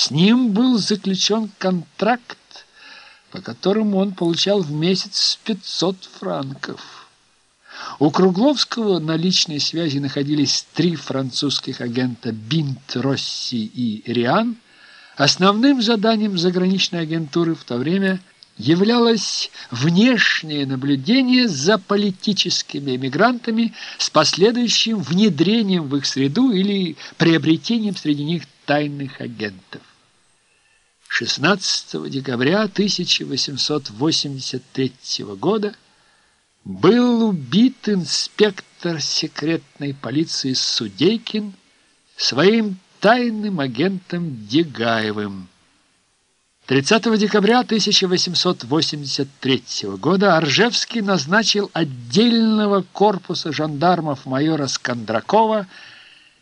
С ним был заключен контракт, по которому он получал в месяц 500 франков. У Кругловского на личной связи находились три французских агента Бинт, Росси и Риан. Основным заданием заграничной агентуры в то время являлось внешнее наблюдение за политическими эмигрантами с последующим внедрением в их среду или приобретением среди них тайных агентов. 16 декабря 1883 года был убит инспектор секретной полиции Судейкин своим тайным агентом Дегаевым. 30 декабря 1883 года Аржевский назначил отдельного корпуса жандармов майора Скандракова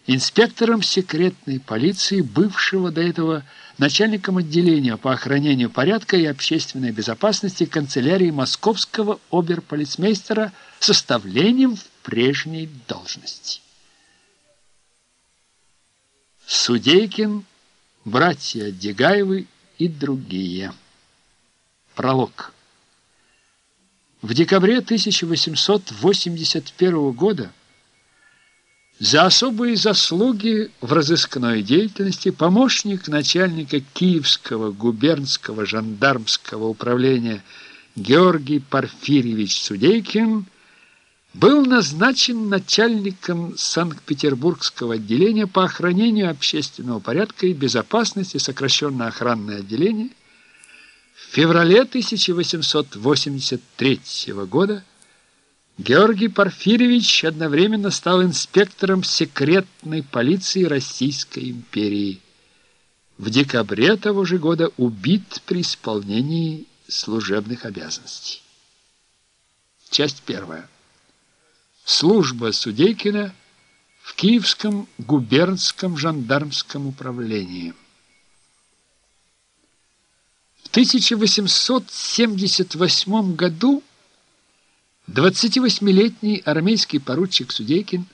инспектором секретной полиции, бывшего до этого начальником отделения по охранению порядка и общественной безопасности канцелярии московского оберполицмейстера с оставлением в прежней должности. Судейкин, братья Дегаевы и другие. Пролог. В декабре 1881 года за особые заслуги в разыскной деятельности помощник начальника Киевского губернского жандармского управления Георгий Порфирьевич Судейкин был назначен начальником Санкт-Петербургского отделения по охранению общественного порядка и безопасности, сокращенно охранное отделение, в феврале 1883 года Георгий Порфирьевич одновременно стал инспектором секретной полиции Российской империи. В декабре того же года убит при исполнении служебных обязанностей. Часть первая. Служба Судейкина в Киевском губернском жандармском управлении. В 1878 году 28-летний армейский поручик Судейкин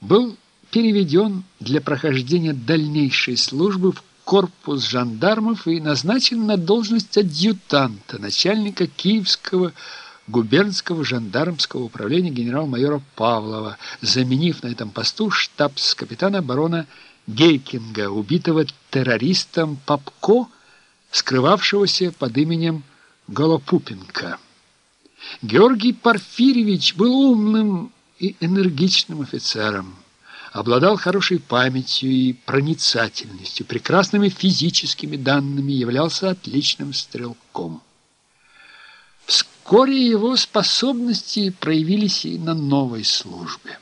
был переведен для прохождения дальнейшей службы в корпус жандармов и назначен на должность адъютанта, начальника Киевского губернского жандармского управления генерал-майора Павлова, заменив на этом посту штабс-капитана барона Гейкинга, убитого террористом Попко, скрывавшегося под именем Голопупенко. Георгий Порфирьевич был умным и энергичным офицером, обладал хорошей памятью и проницательностью, прекрасными физическими данными, являлся отличным стрелком. Вскоре его способности проявились и на новой службе.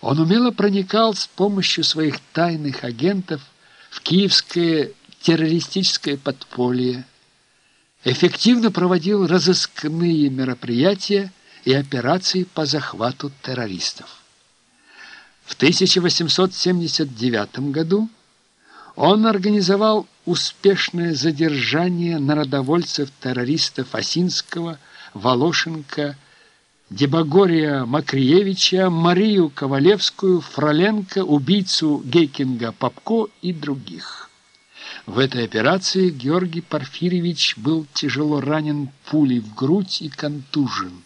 Он умело проникал с помощью своих тайных агентов в киевское террористическое подполье, эффективно проводил разыскные мероприятия и операции по захвату террористов. В 1879 году он организовал успешное задержание народовольцев-террористов Осинского, Волошенко, Дебагория Макриевича, Марию Ковалевскую, Фроленко, убийцу Гейкинга Попко и других. В этой операции Георгий Порфирьевич был тяжело ранен пулей в грудь и контужен.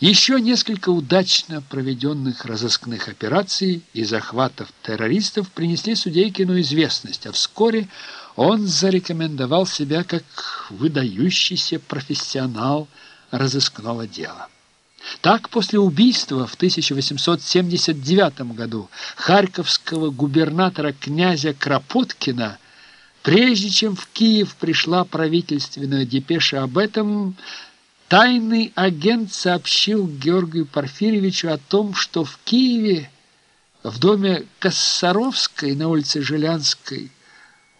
Еще несколько удачно проведенных разыскных операций и захватов террористов принесли Судейкину известность, а вскоре он зарекомендовал себя как выдающийся профессионал разыскного дела. Так, после убийства в 1879 году харьковского губернатора князя Кропоткина Прежде чем в Киев пришла правительственная депеша об этом, тайный агент сообщил Георгию Порфирьевичу о том, что в Киеве, в доме Кассаровской на улице Желянской,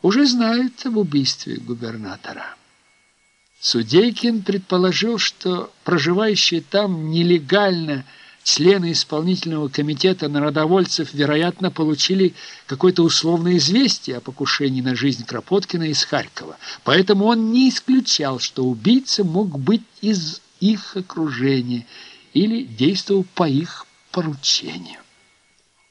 уже знают об убийстве губернатора. Судейкин предположил, что проживающие там нелегально – члены исполнительного комитета народовольцев, вероятно, получили какое-то условное известие о покушении на жизнь Кропоткина из Харькова. Поэтому он не исключал, что убийца мог быть из их окружения или действовал по их поручению.